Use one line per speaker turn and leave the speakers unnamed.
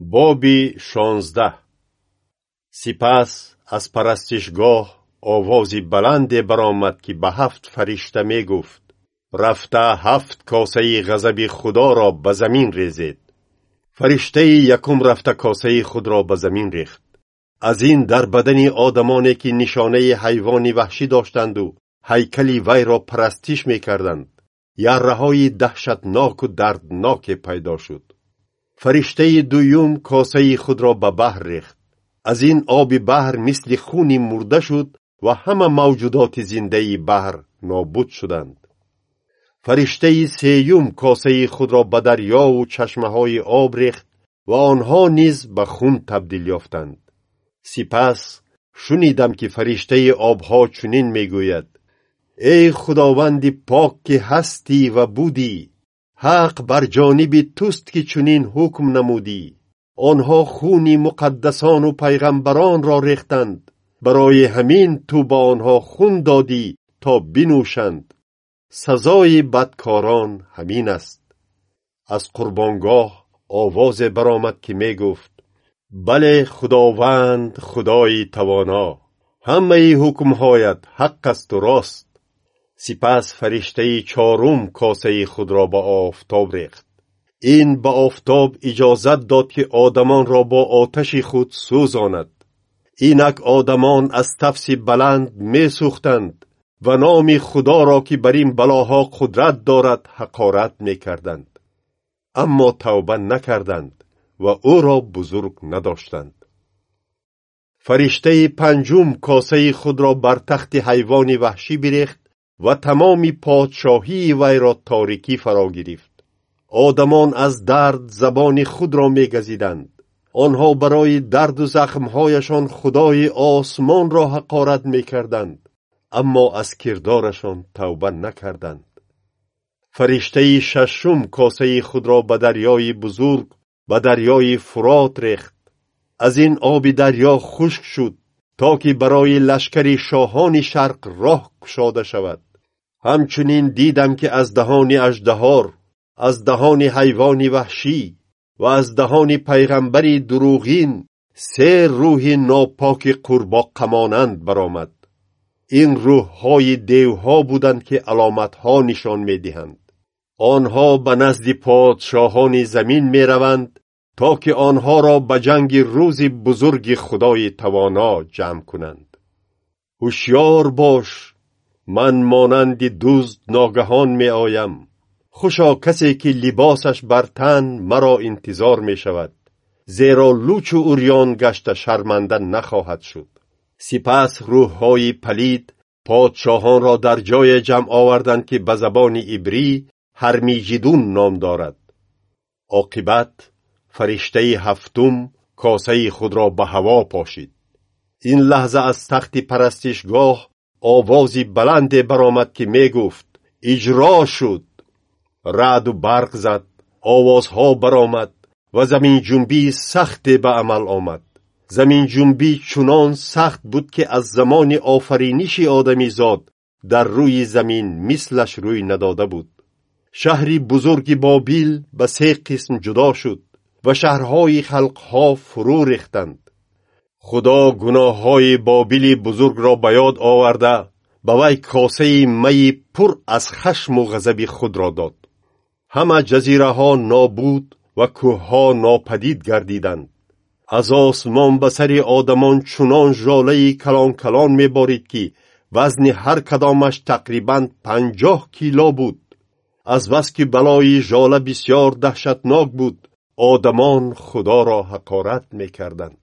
боби шонздаҳ. Сипас аз парастишгоҳ овози баланде баромад ки ба ҳафт фаришта мегуфт. Рафта ҳафт косаи ғазаби худоро ба замин резед. Фариштаи якум рафта косаи худро ба замин рехт. Аз ин дар бадани одамоне ки нишонаи ҳайвони ваҳшӣ доштанду ҳайкали вайро парастиш мекарданд. Ярраҳои даҳшатноку дардноке пайдо шуд фариштаи дуюм косаи худро ба баҳр рехт. Аз ин оби баҳр мисли хуни мурда шуд ва ҳама мавҷудоти зиндаи баҳр нобуд шуданд. Фариштаи сеюм косаи худро ба дарёву чашмаҳои об рехт ва онҳо низ ба хун табдил ёфтанд. Сипас шунидам ки фариштаи обҳо чунин мегӯяд. Эй худованди пок ки ҳастӣ ва будӣ ҳақ бар ҷониби туст ки чунин ҳукм намудӣ. Онҳо хуни муқаддасону пайғамбаронро рехтанд. Барои ҳамин ту ба онҳо хун додӣ то бинӯшанд. Сазои бадкорон ҳамин аст. Аз қурбонгоҳ овозе баромад ки мегуфт бале худованд худои тавоно. Ҳамаи ҳукмҳоят ҳақ асту рост сипас фариштаи чорум косаи худро ба офтоб рехт. Ин ба офтоб иҷозат дод ки одамонро бо оташи худ сӯзонад. Инак одамон аз тафси баланд месӯхтанд ва номи худоро ки бар ин балоҳо қудрат дорад ҳақорат мекарданд. Аммо тавба накарданд ва ӯро бузург надоштанд. Фариштаи панҷум косаи худро бар тахти ҳайвони ваҳшӣ бирехт ва тамоми подшоҳии вайро торикӣ фаро гирифт. Одамон аз дард забони худро мегазиданд. Онҳо барои дарду захмҳояшон худои осмонро ҳақорат мекарданд аммо аз кирдорашон тавба накарданд. Фариштаи шашум косаи худро ба дарёи бузург ба дарёи фурот рехт. Аз ин оби дарьё хушк шуд то ки барои лашкари шоҳони шарқ роҳ кушода шавад ҳамчунин дидам ки аз даҳони аждаҳор аз даҳони ҳайвони ваҳшӣ ва аз даҳони пайғамбари дуруғин се рӯҳи нопоки қурбоққамонанд баромад. Ин рӯҳҳои девҳо буданд ки аломатҳо нишон медиҳанд. Онҳо ба назди подшоҳони замин мераванд то ки онҳоро ба ҷанги рӯзи бузурги худои тавоно ҷамъ кунанд. Ҳушьёр бош ман монанди дузд ногаҳон меоям. Хушо касе ки либосаш бар тан маро интизор мешавад. Зеро лучу урён гашта шарманда нахоҳад шуд. Сипас рӯҳҳои палид подшоҳонро дар ҷое ҷамъ оварданд ки ба забони ибрӣ ҳармиҷидун ном дорад. Оқибат фариштаи ҳафтум косаи худро ба ҳаво пошид. Ин лаҳза аз тахти парастишгоҳ овози баланде баромад ки мегуфт. Иҷро шуд. Раъду барқ зад. Овозҳо баромад. Ва заминҷунбии сахте ба амал омад. Заминҷунбӣ чунон сахт буд ки аз замони офариниши одамизод дар рӯи замин мислаш рӯй надода буд. Шаҳри бузурги бобил ба се қисм ҷудо шуд ва шаҳрҳои халқҳо фурӯ рехтанд худо гуноҳҳои бобили бузургро ба ёд оварда ба вай косаи майи пур аз хашму ғазаби худро дод. Ҳама ҷазираҳо нобуд ва кӯҳҳо нопадид гардиданд. Аз осмон ба сари одамон чунон жолаи калон калон меборид ки вазни ҳар кадомаш тақрибан панҷоҳ кило буд. Аз бас ки балои жола бисьёр даҳшатнок буд. Одамон худоро ҳақорат мекарданд